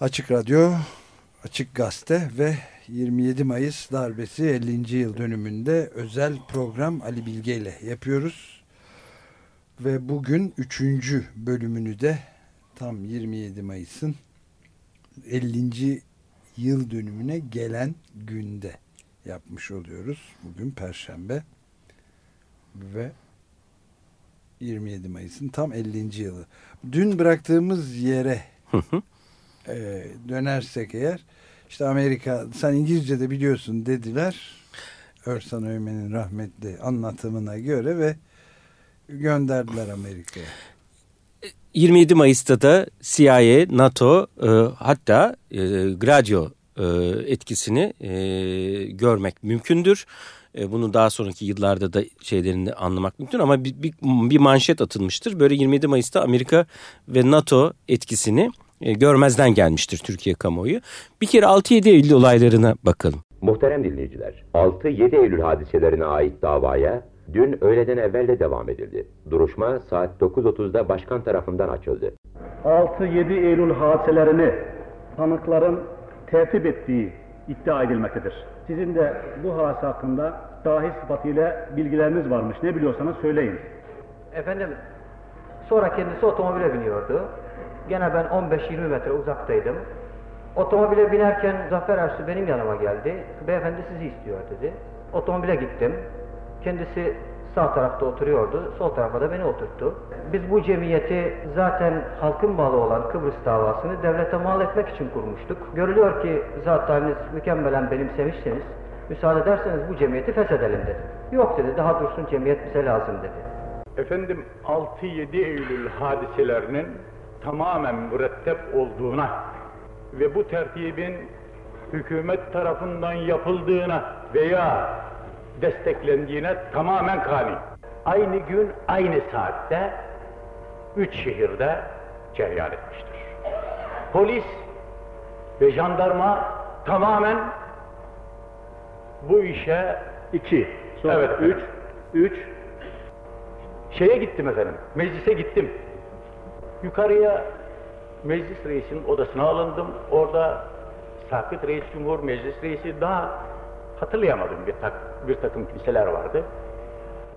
Açık Radyo, Açık Gazete ve 27 Mayıs darbesi 50. yıl dönümünde özel program Ali Bilge ile yapıyoruz. Ve bugün 3. bölümünü de tam 27 Mayıs'ın 50. yıl dönümüne gelen günde yapmış oluyoruz. Bugün Perşembe ve 27 Mayıs'ın tam 50. yılı. Dün bıraktığımız yere e, dönersek eğer işte Amerika sen İngilizce de biliyorsun dediler Örsan Öymen'in rahmetli anlatımına göre ve gönderdiler Amerika'ya. 27 Mayıs'ta da CIA, NATO e, hatta e, Gladio e, etkisini e, görmek mümkündür. E, bunu daha sonraki yıllarda da şeylerini anlamak mümkün ama bir, bir, bir manşet atılmıştır. Böyle 27 Mayıs'ta Amerika ve NATO etkisini e, görmezden gelmiştir Türkiye kamuoyu. Bir kere 6-7 Eylül olaylarına bakalım. Muhterem dinleyiciler, 6-7 Eylül hadiselerine ait davaya dün öğleden evvel de devam edildi. Duruşma saat 9.30'da başkan tarafından açıldı. 6-7 Eylül hadiselerini tanıkların tertip ettiği iddia edilmektedir. Sizin de bu hadise hakkında dahi sıfatıyla bilgileriniz varmış. Ne biliyorsanız söyleyin. Efendim, sonra kendisi otomobile biniyordu. Gene ben 15-20 metre uzaktaydım. Otomobile binerken Zafer Ersu benim yanıma geldi. Beyefendi sizi istiyor dedi. Otomobile gittim. Kendisi sağ tarafta oturuyordu. Sol tarafa da beni oturttu. Biz bu cemiyeti zaten halkın balı olan Kıbrıs davasını devlete mal etmek için kurmuştuk. Görülüyor ki zat haliniz mükemmelen benimsemişsiniz. Müsaade ederseniz bu cemiyeti feshedelim dedi. Yok dedi daha dursun cemiyet bize lazım dedi. Efendim 6-7 Eylül hadiselerinin tamamen mürettep olduğuna ve bu tertibin hükümet tarafından yapıldığına veya desteklendiğine tamamen kani. Aynı gün, aynı saatte üç şehirde cereyan etmiştir. Polis ve jandarma tamamen bu işe iki, sonra evet, üç, üç, şeye gittim efendim, meclise gittim. Yukarıya meclis reisinin odasına alındım. Orada Sakıt Reis Cumhur Meclis Reisi daha hatırlayamadım bir, tak, bir takım kimseler vardı.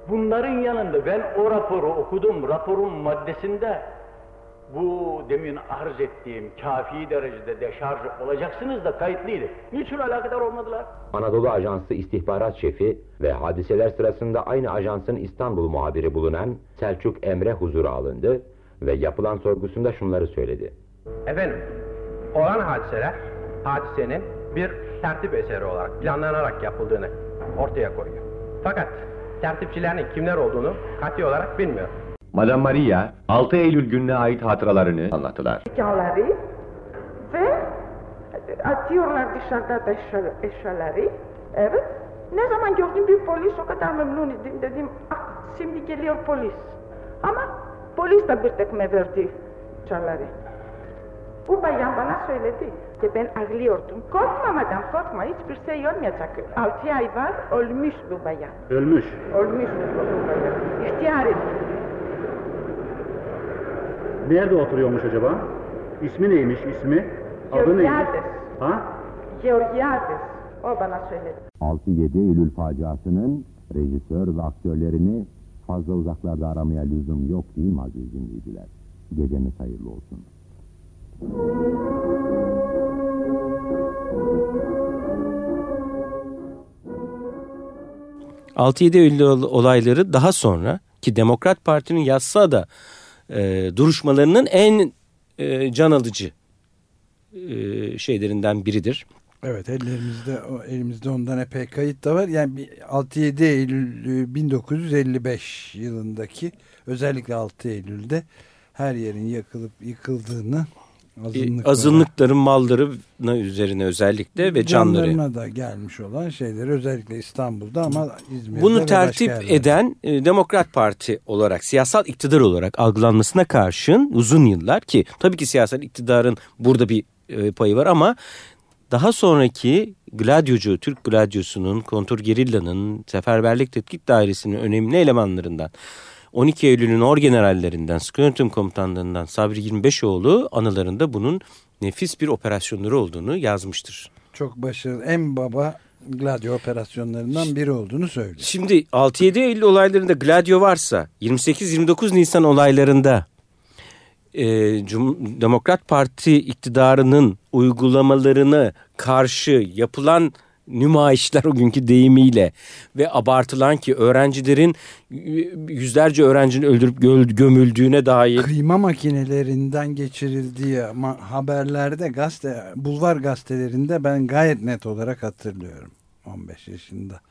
Bunların yanında ben o raporu okudum. Raporun maddesinde bu demin arz ettiğim kafi derecede deşarj olacaksınız da kayıtlıydı. Niçin alakadar olmadılar? Anadolu Ajansı istihbarat şefi ve hadiseler sırasında aynı ajansın İstanbul muhabiri bulunan Selçuk Emre huzura alındı ve yapılan sorgusunda şunları söyledi. Efendim, olan hadiseler, hadisenin bir tertip eseri olarak planlanarak yapıldığını ortaya koyuyor. Fakat tertipçilerin kimler olduğunu kat'i olarak bilmiyor. Madame Maria 6 Eylül gününe ait hatıralarını anlattılar. Eşyaları ve atıyorlar dışarıda da eşya- eşyaları. Evet. Ne zaman gördüm bir polis o kadar memnun idim dedim ah şimdi geliyor polis. Polis de bir tekme verdi eşyaları. Bu bayan bana söyledi ki ben ağlıyordum. Korkma madem korkma hiçbir şey olmayacak. Altı ay var ölmüş bu bayan. ölmüş. Ölmüş bu bayan. İhtiyar etti. Nerede oturuyormuş acaba? İsmi neymiş ismi? Adı neymiş? Ha? Georgiades. O bana söyledi. 6-7 Eylül faciasının rejisör ve aktörlerini fazla uzaklarda aramaya lüzum yok değil mi aziz dinleyiciler? Geceniz hayırlı olsun. 6-7 Eylül olayları daha sonra ki Demokrat Parti'nin yazsa da e, duruşmalarının en e, can alıcı e, şeylerinden biridir. Evet ellerimizde elimizde ondan epey kayıt da var. Yani bir 6-7 Eylül e, 1955 yılındaki özellikle 6 Eylül'de her yerin yakılıp yıkıldığını E, azınlıklara, azınlıkların mallarına üzerine özellikle ve canları. canlarına da gelmiş olan şeyleri özellikle İstanbul'da ama İzmir'de Bunu tertip eden e, Demokrat Parti olarak siyasal iktidar olarak algılanmasına karşın uzun yıllar ki tabii ki siyasal iktidarın burada bir e, payı var ama daha sonraki gladyocu, Türk gladyosunun, kontrgerilla'nın, seferberlik tetkik dairesinin önemli elemanlarından 12 Eylül'ün orgenerallerinden, Sköntum komutanlığından Sabri 25oğlu anılarında bunun nefis bir operasyonları olduğunu yazmıştır. Çok başarılı. En baba Gladio operasyonlarından biri olduğunu söylüyor. Şimdi 6-7 Eylül olaylarında Gladio varsa 28-29 Nisan olaylarında e, Cum Demokrat Parti iktidarının uygulamalarını karşı yapılan nümayişler o günkü deyimiyle ve abartılan ki öğrencilerin yüzlerce öğrencinin öldürüp gömüldüğüne dair kıyma makinelerinden geçirildiği haberlerde gazete bulvar gazetelerinde ben gayet net olarak hatırlıyorum. 15 yaşında.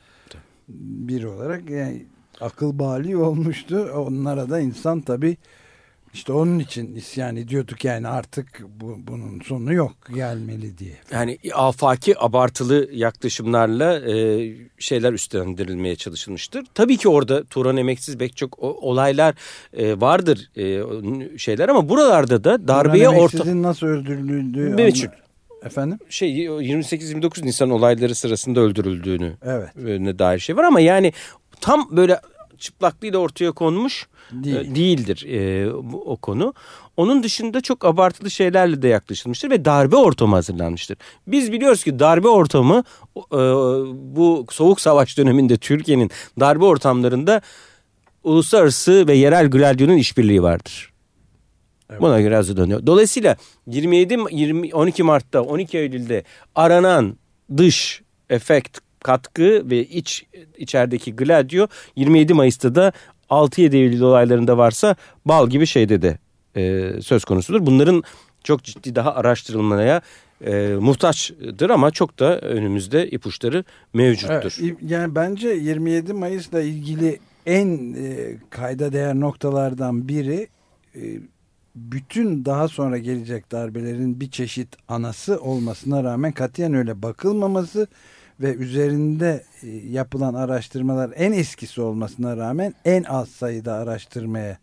Bir olarak yani akıl bali olmuştu. Onlara da insan tabi işte onun için isyan ediyorduk yani artık bu, bunun sonu yok gelmeli diye. Yani afaki abartılı yaklaşımlarla e, şeyler üstlendirilmeye çalışılmıştır. Tabii ki orada Turan Emeksiz pek çok olaylar e, vardır e, şeyler ama buralarda da darbeye orta... Turan nasıl öldürüldüğü... Meçhul. Efendim? Şey 28-29 Nisan olayları sırasında öldürüldüğünü evet. ne dair şey var ama yani tam böyle çıplaklığıyla ortaya konmuş Değil. E, değildir e, bu, o konu. Onun dışında çok abartılı şeylerle de yaklaşılmıştır ve darbe ortamı hazırlanmıştır. Biz biliyoruz ki darbe ortamı e, bu soğuk savaş döneminde Türkiye'nin darbe ortamlarında uluslararası ve yerel gladyonun işbirliği vardır. Evet. Buna göre hazırlanıyor. Dolayısıyla 27 20 12 Mart'ta 12 Eylül'de aranan dış efekt katkı ve iç içerideki Gladio 27 Mayıs'ta da 6-7 Eylül olaylarında varsa bal gibi şeyde de e, söz konusudur. Bunların çok ciddi daha araştırılmaya e, muhtaçtır ama çok da önümüzde ipuçları mevcuttur. Yani bence 27 Mayıs'la ilgili en e, kayda değer noktalardan biri e, bütün daha sonra gelecek darbelerin bir çeşit anası olmasına rağmen katiyen öyle bakılmaması üzerinde e, yapılan araştırmalar en eskisi olmasına rağmen en az sayıda araştırmaya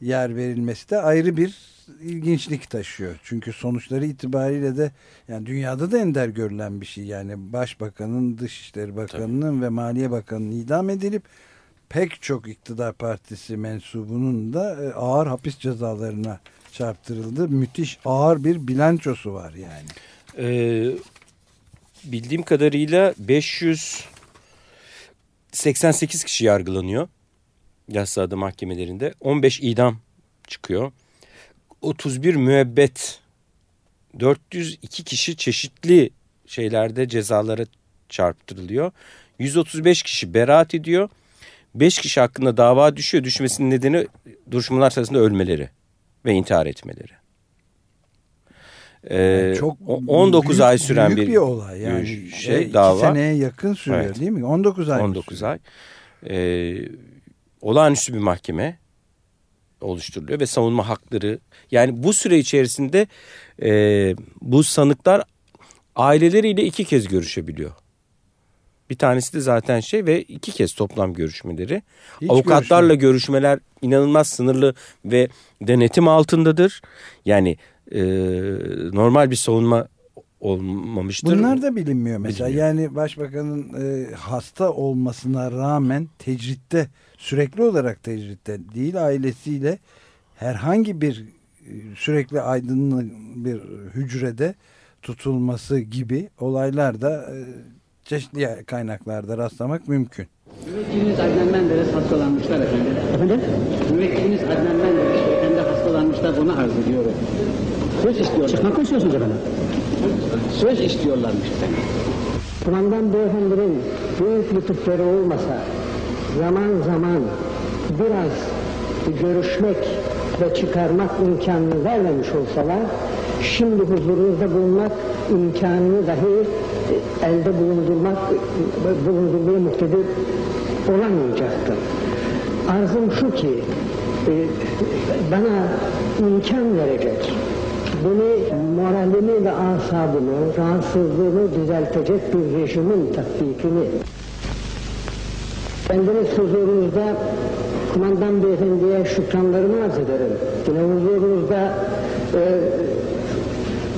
yer verilmesi de ayrı bir ilginçlik taşıyor. Çünkü sonuçları itibariyle de yani dünyada da ender görülen bir şey. Yani Başbakanın, Dışişleri Bakanı'nın Tabii. ve Maliye Bakanı'nın idam edilip pek çok iktidar partisi mensubunun da e, ağır hapis cezalarına çarptırıldı. Müthiş ağır bir bilançosu var yani. Ee, bildiğim kadarıyla 588 kişi yargılanıyor. Yassıada mahkemelerinde. 15 idam çıkıyor. 31 müebbet 402 kişi çeşitli şeylerde cezalara çarptırılıyor. 135 kişi beraat ediyor. 5 kişi hakkında dava düşüyor. Düşmesinin nedeni duruşmalar sırasında ölmeleri ve intihar etmeleri. Ee, çok 19 büyük, ay süren büyük bir, bir olay yani şey e, dava. seneye yakın sürüyor evet. değil mi? 19 ay. 19 ay. Ee, olağanüstü bir mahkeme oluşturuluyor ve savunma hakları yani bu süre içerisinde e, bu sanıklar aileleriyle iki kez görüşebiliyor. Bir tanesi de zaten şey ve iki kez toplam görüşmeleri. Hiç Avukatlarla görüşme. görüşmeler inanılmaz sınırlı ve denetim altındadır. Yani e, normal bir savunma olmamıştır. Bunlar da bilinmiyor mesela. Bilmiyor. Yani başbakanın e, hasta olmasına rağmen tecritte sürekli olarak tecritte değil ailesiyle herhangi bir e, sürekli aydınlık bir hücrede tutulması gibi olaylar da e, çeşitli kaynaklarda rastlamak mümkün. Müvekkiliniz Adnan Menderes hastalanmışlar efendim. Efendim? Müvekkiliniz Adnan Menderes hastalanmışlar bunu arz ediyorum. Söz istiyorlar. Çıkmak istiyorsunuz efendim? Söz istiyorlarmış efendim. Kumandan beyefendinin büyük lütufları olmasa zaman zaman biraz görüşmek ve çıkarmak imkanını vermemiş olsalar şimdi huzurunuzda bulunmak imkanını dahi elde bulundurmak bulundurmaya muktedir olamayacaktır. Arzım şu ki e, bana imkan verecek, beni moralimi ve asabımı, rahatsızlığımı düzeltecek bir rejimin tatbikini Bendeniz huzurunuzda kumandan beyefendiye şükranlarımı arz ederim. Yine huzurunuzda e,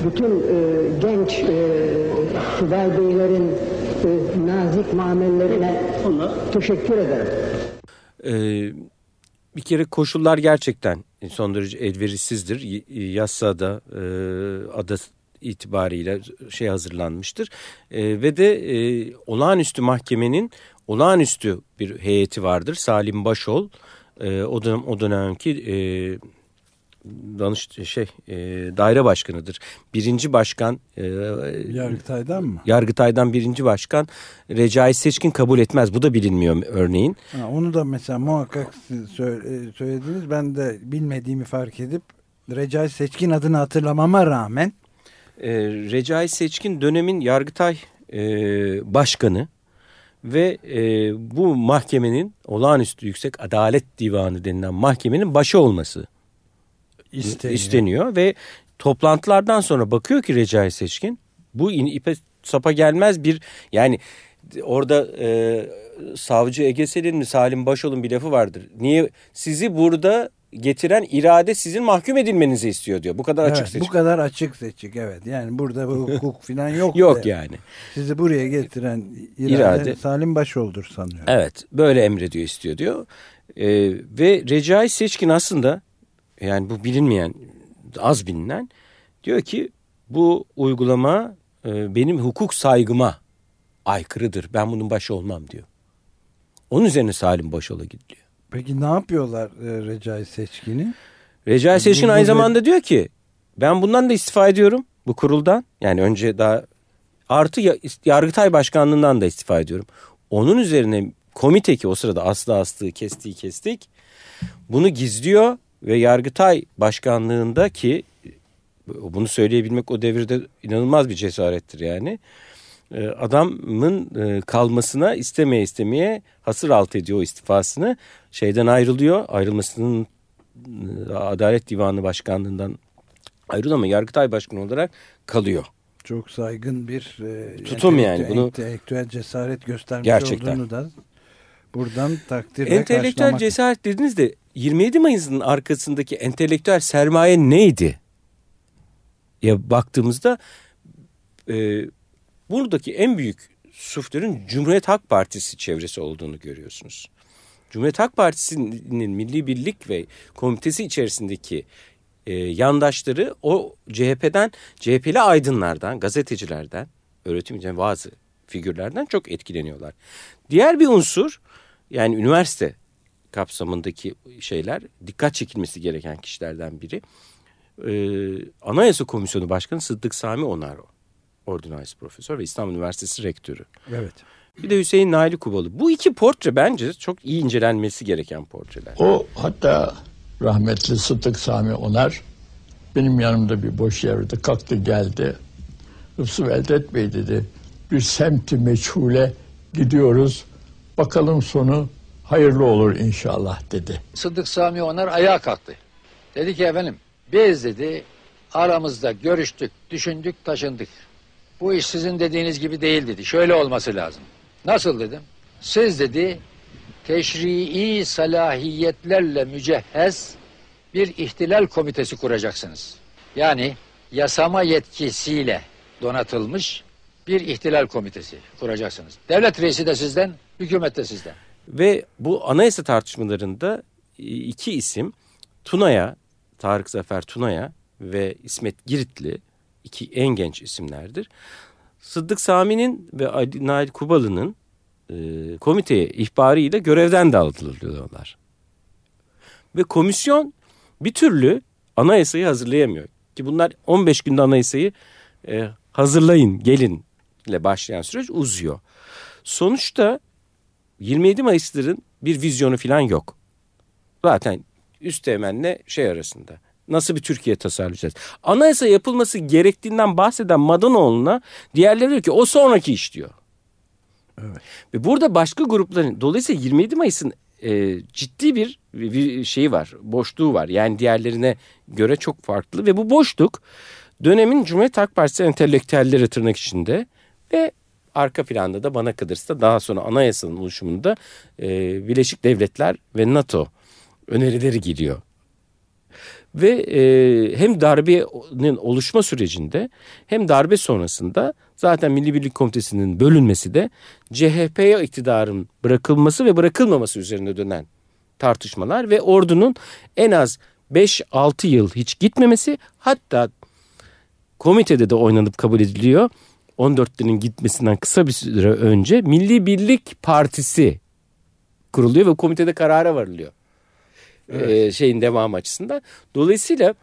bütün e, genç e, subay beylerin e, nazik muamellerine teşekkür ederim. Ee, bir kere koşullar gerçekten son derece elverişsizdir. Yassada e, ada itibariyle şey hazırlanmıştır. E, ve de e, olağanüstü mahkemenin olağanüstü bir heyeti vardır. Salim Başol e, o dönem o dönemki e, danış şey e, daire başkanıdır. Birinci başkan e, Yargıtay'dan mı? Yargıtay'dan birinci başkan Recai Seçkin kabul etmez. Bu da bilinmiyor örneğin. Ha, onu da mesela muhakkak siz söylediniz. Ben de bilmediğimi fark edip Recai Seçkin adını hatırlamama rağmen e, Recai Seçkin dönemin Yargıtay e, başkanı ve e, bu mahkemenin olağanüstü yüksek adalet divanı denilen mahkemenin başı olması isteniyor, isteniyor ve toplantılardan sonra bakıyor ki Recai Seçkin bu ipe sapa gelmez bir yani orada e, savcı Ege Selin mi Salim Başol'un bir lafı vardır. Niye sizi burada getiren irade sizin mahkum edilmenizi istiyor diyor. Bu kadar evet, açık seçik. Bu kadar açık seçik evet. Yani burada hukuk falan yok. yok de. yani. Sizi buraya getiren irade, irade Salim Başol'dur sanıyorum. Evet böyle emrediyor istiyor diyor. Ee, ve Recai Seçkin aslında yani bu bilinmeyen az bilinen diyor ki bu uygulama e, benim hukuk saygıma aykırıdır. Ben bunun başı olmam diyor. Onun üzerine Salim Başol'a gidiliyor. Peki ne yapıyorlar e, Recai Seçkin'i? Recai Seçkin aynı zamanda diyor ki ben bundan da istifa ediyorum bu kuruldan. Yani önce daha artı Yargıtay Başkanlığından da istifa ediyorum. Onun üzerine komite ki o sırada aslı astığı kestiği kestik. Bunu gizliyor ve Yargıtay Başkanlığında ki bunu söyleyebilmek o devirde inanılmaz bir cesarettir yani. Ee, adamın e, kalmasına istemeye istemeye hasır alt ediyor istifasını. Şeyden ayrılıyor. Ayrılmasının e, Adalet Divanı Başkanlığından ayrılıyor ama Yargıtay Başkanı olarak kalıyor. Çok saygın bir e, tutum yani bunu entelektüel cesaret göstermiş gerçekten. olduğunu da buradan takdirle Entelektüel karşılamak. cesaret dediniz de 27 Mayıs'ın arkasındaki entelektüel sermaye neydi? Ya baktığımızda e, buradaki en büyük suflerin Cumhuriyet Halk Partisi çevresi olduğunu görüyorsunuz. Cumhuriyet Halk Partisi'nin Milli Birlik ve komitesi içerisindeki e, yandaşları o CHP'den, CHP'li aydınlardan, gazetecilerden, öğretim bazı figürlerden çok etkileniyorlar. Diğer bir unsur yani üniversite kapsamındaki şeyler dikkat çekilmesi gereken kişilerden biri. Ee, Anayasa Komisyonu Başkanı Sıddık Sami Onaro. Ordinais Profesör ve İstanbul Üniversitesi Rektörü. Evet. Bir de Hüseyin Naili Kubalı. Bu iki portre bence çok iyi incelenmesi gereken portreler. O hatta rahmetli Sıddık Sami Onar benim yanımda bir boş yerde kalktı geldi. Hıfzı Veldet Bey dedi bir semti meçhule gidiyoruz. Bakalım sonu hayırlı olur inşallah dedi. Sıddık Sami Onar ayağa kalktı. Dedi ki efendim biz dedi aramızda görüştük, düşündük, taşındık. Bu iş sizin dediğiniz gibi değil dedi. Şöyle olması lazım. Nasıl dedim? Siz dedi teşrii salahiyetlerle mücehhez bir ihtilal komitesi kuracaksınız. Yani yasama yetkisiyle donatılmış bir ihtilal komitesi kuracaksınız. Devlet reisi de sizden, hükümet de sizden. Ve bu anayasa tartışmalarında iki isim Tuna'ya, Tarık Zafer Tuna'ya ve İsmet Giritli iki en genç isimlerdir. Sıddık Sami'nin ve Ali Nail Kubalı'nın e, komiteye ihbarıyla görevden de alınıyorlar. Ve komisyon bir türlü anayasayı hazırlayamıyor. Ki bunlar 15 günde anayasayı e, hazırlayın, gelin ile başlayan süreç uzuyor. Sonuçta 27 Mayıs'ların bir vizyonu falan yok. Zaten üst temenle şey arasında. Nasıl bir Türkiye tasarlayacağız? Anayasa yapılması gerektiğinden bahseden Madanoğlu'na diğerleri diyor ki o sonraki iş diyor. Evet. Ve burada başka grupların dolayısıyla 27 Mayıs'ın e, ciddi bir, bir şeyi var, boşluğu var. Yani diğerlerine göre çok farklı ve bu boşluk dönemin Cumhuriyet Halk Partisi entelektüelleri tırnak içinde ve arka planda da bana kalırsa daha sonra anayasanın oluşumunda e, Birleşik Devletler ve NATO önerileri geliyor. Ve e, hem darbenin oluşma sürecinde hem darbe sonrasında zaten Milli Birlik Komitesi'nin bölünmesi de CHP'ye iktidarın bırakılması ve bırakılmaması üzerine dönen tartışmalar ve ordunun en az 5-6 yıl hiç gitmemesi hatta komitede de oynanıp kabul ediliyor. 14'lerin gitmesinden kısa bir süre önce Milli Birlik Partisi kuruluyor ve komitede karara varılıyor. Evet. Ee, şeyin devamı açısından. Dolayısıyla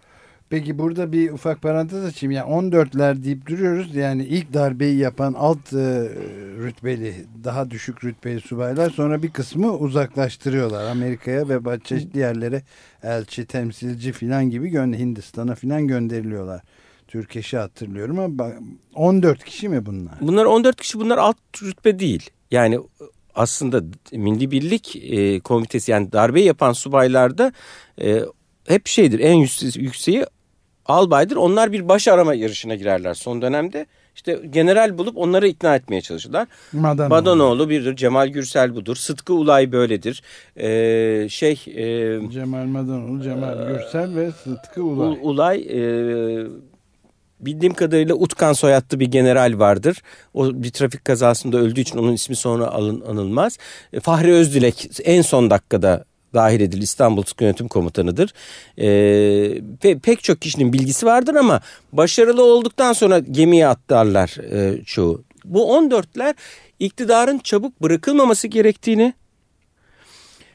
Peki burada bir ufak parantez açayım. Yani 14'ler deyip duruyoruz. Yani ilk darbeyi yapan alt e, rütbeli, daha düşük rütbeli subaylar sonra bir kısmı uzaklaştırıyorlar. Amerika'ya ve çeşitli yerlere elçi, temsilci filan gibi Hindistan'a filan gönderiliyorlar. Türkeş'i hatırlıyorum ama 14 kişi mi bunlar? Bunlar 14 kişi bunlar alt rütbe değil. Yani aslında Milli Birlik e, Komitesi yani darbe yapan subaylarda e, hep şeydir en yükseği albaydır. Onlar bir baş arama yarışına girerler son dönemde. İşte general bulup onları ikna etmeye çalışırlar. Madanoğlu, Madanoğlu birdir, Cemal Gürsel budur, Sıtkı Ulay böyledir. Ee, şey e, Cemal Madanoğlu, Cemal e, Gürsel ve Sıtkı Ulay. Ulay e, bildiğim kadarıyla Utkan soyadlı bir general vardır. O bir trafik kazasında öldüğü için onun ismi sonra anılmaz. E, Fahri Özdilek en son dakikada dahil edil İstanbul Sık Yönetim Komutanı'dır. E, pe, pek çok kişinin bilgisi vardır ama başarılı olduktan sonra gemiye atlarlar e, çoğu. Bu 14'ler iktidarın çabuk bırakılmaması gerektiğini,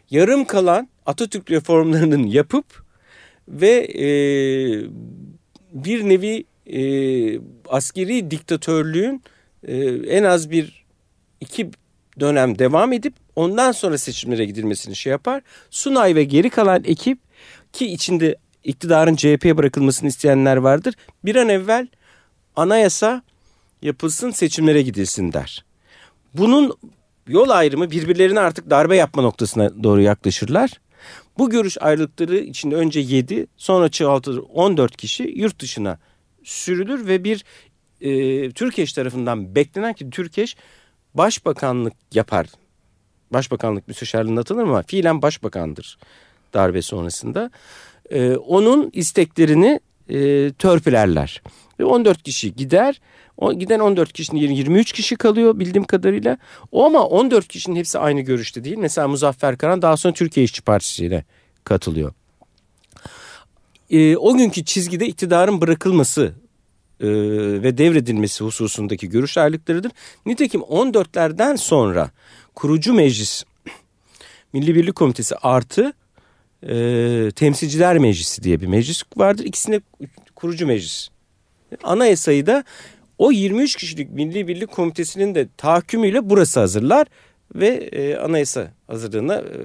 yarım kalan Atatürk reformlarının yapıp ve e, bir nevi e, askeri diktatörlüğün e, en az bir iki dönem devam edip ondan sonra seçimlere gidilmesini şey yapar. Sunay ve geri kalan ekip ki içinde iktidarın CHP'ye bırakılmasını isteyenler vardır. Bir an evvel anayasa yapılsın seçimlere gidilsin der. Bunun yol ayrımı birbirlerine artık darbe yapma noktasına doğru yaklaşırlar. Bu görüş ayrılıkları içinde önce 7 sonra çoğaltılır 14 kişi yurt dışına sürülür ve bir e, Türkeş tarafından beklenen ki Türkeş başbakanlık yapar. Başbakanlık müsteşarlığına atanır ama fiilen başbakandır darbe sonrasında. E, onun isteklerini e, törpülerler. Ve 14 kişi gider. O, giden 14 kişinin yerine 23 kişi kalıyor bildiğim kadarıyla. O ama 14 kişinin hepsi aynı görüşte değil. Mesela Muzaffer Karan daha sonra Türkiye İşçi Partisi ile katılıyor. E, o günkü çizgide iktidarın bırakılması e, ve devredilmesi hususundaki görüş ayrılıklarıdır. Nitekim 14'lerden sonra kurucu meclis Milli Birlik Komitesi artı e, Temsilciler Meclisi diye bir meclis vardır. İkisine kurucu meclis. Anayasayı da o 23 kişilik Milli Birlik Komitesi'nin de tahakkümüyle burası hazırlar ve e, anayasa hazırlığına e,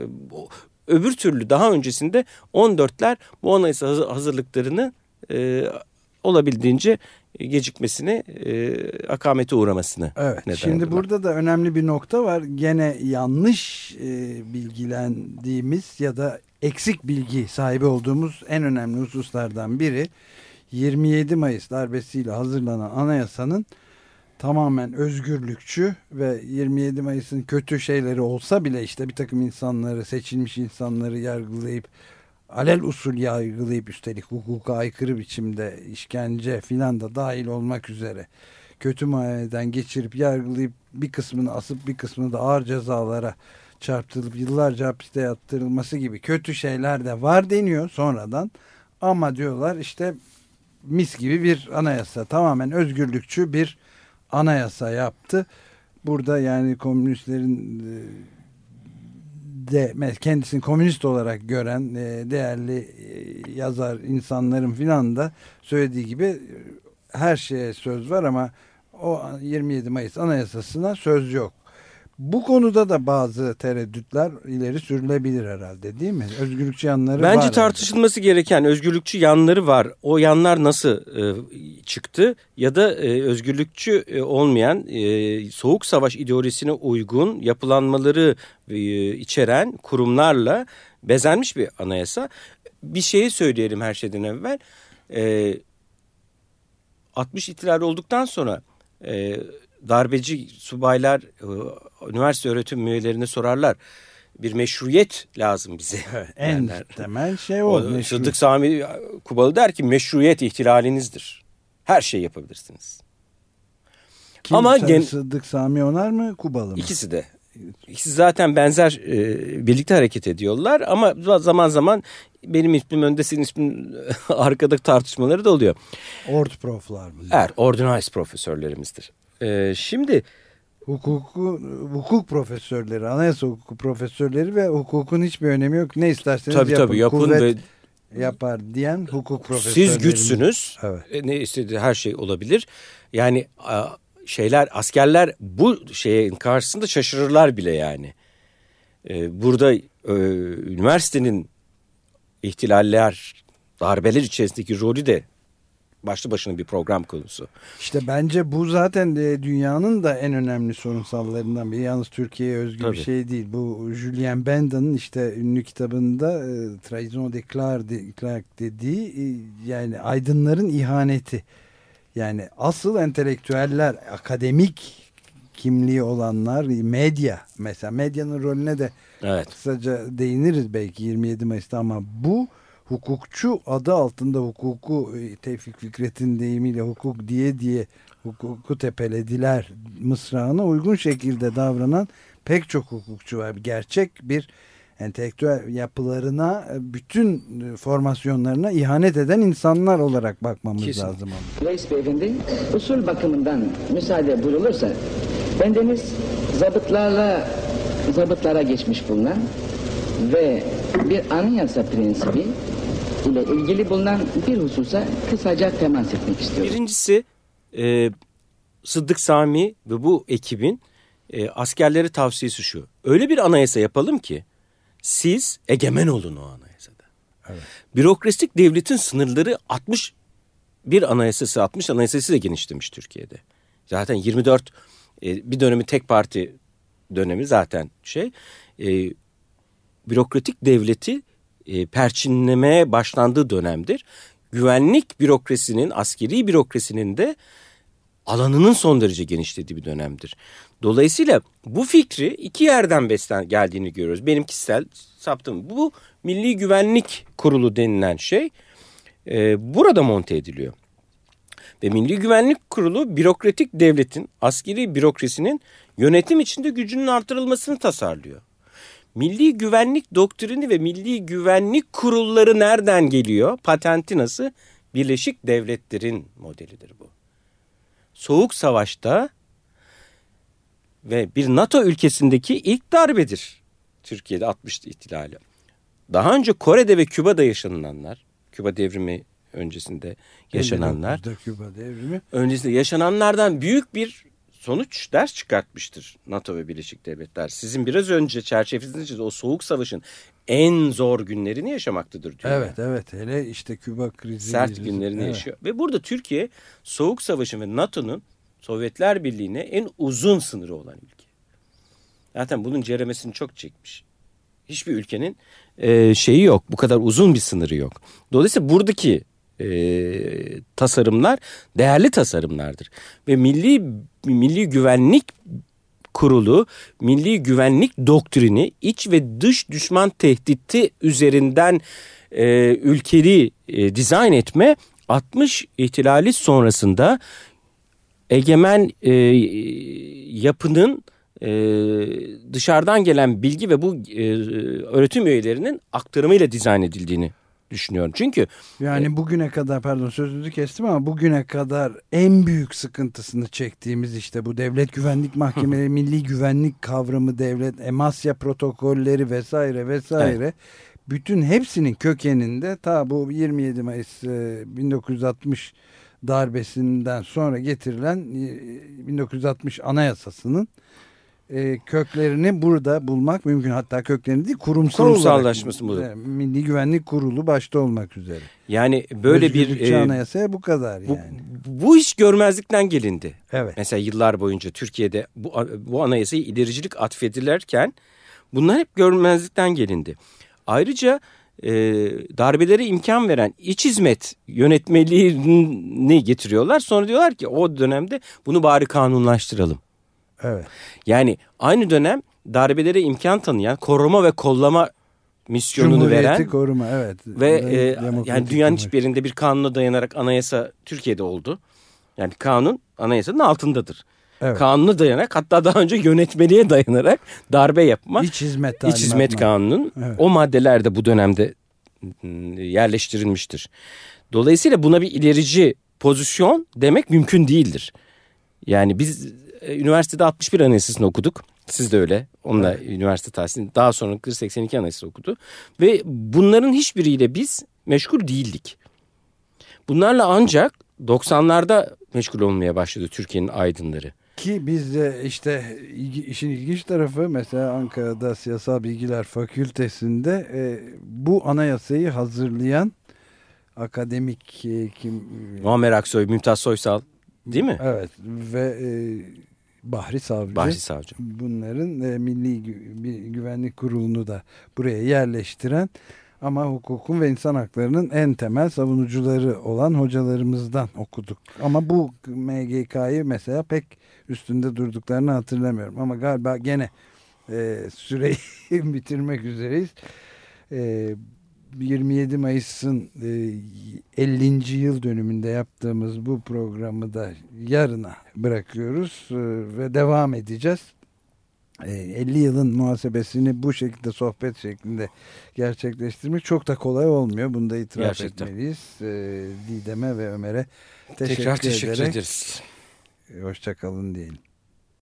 öbür türlü daha öncesinde 14'ler bu anayasa hazırlıklarını e, olabildiğince gecikmesini, e, akamete uğramasını evet, neden Şimdi oldular. burada da önemli bir nokta var. Gene yanlış e, bilgilendiğimiz ya da eksik bilgi sahibi olduğumuz en önemli hususlardan biri 27 Mayıs darbesiyle hazırlanan anayasanın tamamen özgürlükçü ve 27 Mayıs'ın kötü şeyleri olsa bile işte bir takım insanları seçilmiş insanları yargılayıp alel usul yargılayıp üstelik hukuka aykırı biçimde işkence filan da dahil olmak üzere kötü muayeneden geçirip yargılayıp bir kısmını asıp bir kısmını da ağır cezalara çarptırılıp yıllarca hapiste yattırılması gibi kötü şeyler de var deniyor sonradan. Ama diyorlar işte mis gibi bir anayasa tamamen özgürlükçü bir anayasa yaptı. Burada yani komünistlerin e, de kendisini komünist olarak gören e, değerli e, yazar insanların filan da söylediği gibi her şeye söz var ama o 27 Mayıs Anayasası'na söz yok. Bu konuda da bazı tereddütler ileri sürülebilir herhalde değil mi? Özgürlükçü yanları Bence var. Bence tartışılması herhalde. gereken özgürlükçü yanları var. O yanlar nasıl e, çıktı ya da e, özgürlükçü e, olmayan e, soğuk savaş ideolojisine uygun yapılanmaları e, içeren kurumlarla bezenmiş bir anayasa. Bir şeyi söyleyelim her şeyden evvel. E, 60 ihtilali olduktan sonra... E, darbeci subaylar e, üniversite öğretim üyelerine sorarlar. Bir meşruiyet lazım bize. en derler. temel şey o. o Sıddık Sami Kubalı der ki meşruiyet ihtilalinizdir. Her şey yapabilirsiniz. Kim, Ama gen... Sıddık Sami Onar mı Kubalı mı? İkisi de. İkisi zaten benzer e, birlikte hareket ediyorlar ama zaman zaman benim ismim önde senin ismin arkada tartışmaları da oluyor. Ortproflar mı? Evet, ordinarius profesörlerimizdir. E, şimdi hukuku hukuk profesörleri, anayasa hukuku profesörleri ve hukukun hiçbir önemi yok. Ne isterseniz tabii, yapın. Tabii, yapın Kuvvet ve yapar diyen hukuk profesörleri. Siz güçsünüz. Evet. E, ne istediği her şey olabilir. Yani şeyler askerler bu şeyin karşısında şaşırırlar bile yani. E, burada e, üniversitenin ihtilaller, darbeler içerisindeki rolü de başlı başına bir program konusu. İşte bence bu zaten de dünyanın da en önemli sorunsallarından biri. Yalnız Türkiye'ye özgü Tabii. bir şey değil. Bu Julien Benden'ın işte ünlü kitabında e, Trahison de, Clark dediği e, yani aydınların ihaneti. Yani asıl entelektüeller, akademik kimliği olanlar, medya mesela medyanın rolüne de evet. kısaca değiniriz belki 27 Mayıs'ta ama bu hukukçu adı altında hukuku e, Tevfik Fikret'in deyimiyle hukuk diye diye hukuku tepelediler mısrağına uygun şekilde davranan pek çok hukukçu var. Gerçek bir entelektüel yapılarına, e, bütün e, formasyonlarına ihanet eden insanlar olarak bakmamız Kesin. lazım. Reis Beyefendi, usul bakımından müsaade buyurulursa bendeniz zabıtlarla zabıtlara geçmiş bulunan ve bir anayasa prensibi ile ilgili bulunan bir hususa kısaca temas etmek istiyorum. Birincisi e, Sıddık Sami ve bu ekibin e, askerlere tavsiyesi şu. Öyle bir anayasa yapalım ki siz egemen olun o anayasada. Evet. Bürokratik devletin sınırları 60 bir anayasası 60 anayasası da genişlemiş Türkiye'de. Zaten 24 e, bir dönemi tek parti dönemi zaten şey e, bürokratik devleti e, perçinlemeye başlandığı dönemdir. Güvenlik bürokrasinin, askeri bürokrasinin de alanının son derece genişlediği bir dönemdir. Dolayısıyla bu fikri iki yerden beslen geldiğini görüyoruz. Benim kişisel saptım. Bu Milli Güvenlik Kurulu denilen şey e, burada monte ediliyor. Ve Milli Güvenlik Kurulu bürokratik devletin, askeri bürokrasinin yönetim içinde gücünün artırılmasını tasarlıyor. Milli güvenlik doktrini ve milli güvenlik kurulları nereden geliyor? Patenti nasıl? Birleşik Devletler'in modelidir bu. Soğuk Savaş'ta ve bir NATO ülkesindeki ilk darbedir. Türkiye'de 60 ihtilali. Daha önce Kore'de ve Küba'da yaşananlar, Küba devrimi öncesinde yaşananlar, Küba devrimi. öncesinde yaşananlardan büyük bir sonuç ders çıkartmıştır NATO ve Birleşik Devletler. Sizin biraz önce çerçevesinde o soğuk savaşın en zor günlerini yaşamaktadır diyor. Evet evet hele işte Küba krizi. Sert günlerini evet. yaşıyor. Ve burada Türkiye soğuk savaşın ve NATO'nun Sovyetler Birliği'ne en uzun sınırı olan ülke. Zaten bunun ceremesini çok çekmiş. Hiçbir ülkenin e, şeyi yok. Bu kadar uzun bir sınırı yok. Dolayısıyla buradaki e, tasarımlar değerli tasarımlardır. Ve milli milli güvenlik kurulu milli güvenlik doktrini iç ve dış düşman tehdidi üzerinden e, ülkeli e, dizayn etme 60 ihtilali sonrasında egemen e, yapının e, dışarıdan gelen bilgi ve bu e, öğretim üyelerinin aktarımıyla dizayn edildiğini düşünüyorum. Çünkü yani e, bugüne kadar pardon sözünüzü kestim ama bugüne kadar en büyük sıkıntısını çektiğimiz işte bu devlet güvenlik mahkemeleri, milli güvenlik kavramı, devlet emasya protokolleri vesaire vesaire evet. bütün hepsinin kökeninde ta bu 27 Mayıs 1960 e, darbesinden sonra getirilen 1960 e, anayasasının e, köklerini burada bulmak mümkün. Hatta köklerini değil kurumsal kurumsallaşması bu. E, Milli Güvenlik Kurulu başta olmak üzere. Yani böyle bir e, anayasaya bu kadar yani. Bu, bu iş görmezlikten gelindi. Evet. Mesela yıllar boyunca Türkiye'de bu bu anayasayı ilericilik atfedilirken bunlar hep görmezlikten gelindi. Ayrıca e, darbelere imkan veren iç hizmet yönetmeliğini getiriyorlar. Sonra diyorlar ki o dönemde bunu bari kanunlaştıralım. Evet. Yani aynı dönem darbelere imkan tanıyan koruma ve kollama misyonunu veren koruma evet ve e, yani dünyanın hiçbir yerinde bir kanuna dayanarak anayasa Türkiye'de oldu. Yani kanun anayasanın altındadır. Evet. kanuna dayanarak hatta daha önce yönetmeliğe dayanarak darbe yapma. İç hizmet İç hizmet kanunun Evet. o maddeler de bu dönemde ıı, yerleştirilmiştir. Dolayısıyla buna bir ilerici pozisyon demek mümkün değildir. Yani biz üniversitede 61 Anayasası'nı okuduk. Siz de öyle. Onunla üniversite tahsilini daha sonra 82 Anayasası okudu. Ve bunların hiçbiriyle biz meşgul değildik. Bunlarla ancak 90'larda meşgul olmaya başladı Türkiye'nin aydınları. Ki biz de işte işin ilginç tarafı mesela Ankara'da Siyasal Bilgiler Fakültesinde e, bu anayasayı hazırlayan akademik e, kim Muammer Aksoy, Mümtaz Soysal değil mi? Evet ve e, Bahri Savcı. Bahri Savcı. Bunların e, Milli Gü- Gü- Güvenlik Kurulu'nu da buraya yerleştiren ama hukukun ve insan haklarının en temel savunucuları olan hocalarımızdan okuduk. Ama bu MGK'yı mesela pek üstünde durduklarını hatırlamıyorum. Ama galiba gene e, süreyi bitirmek üzereyiz. E, 27 Mayıs'ın e, 50. yıl dönümünde yaptığımız bu programı da yarına bırakıyoruz e, ve devam edeceğiz. E, 50 yılın muhasebesini bu şekilde sohbet şeklinde gerçekleştirmek çok da kolay olmuyor. Bunu da itiraf Gerçekten. etmeliyiz. E, Didem'e ve Ömer'e teşekkür, Tekrar teşekkür ederek ederiz. Hoşçakalın diyelim.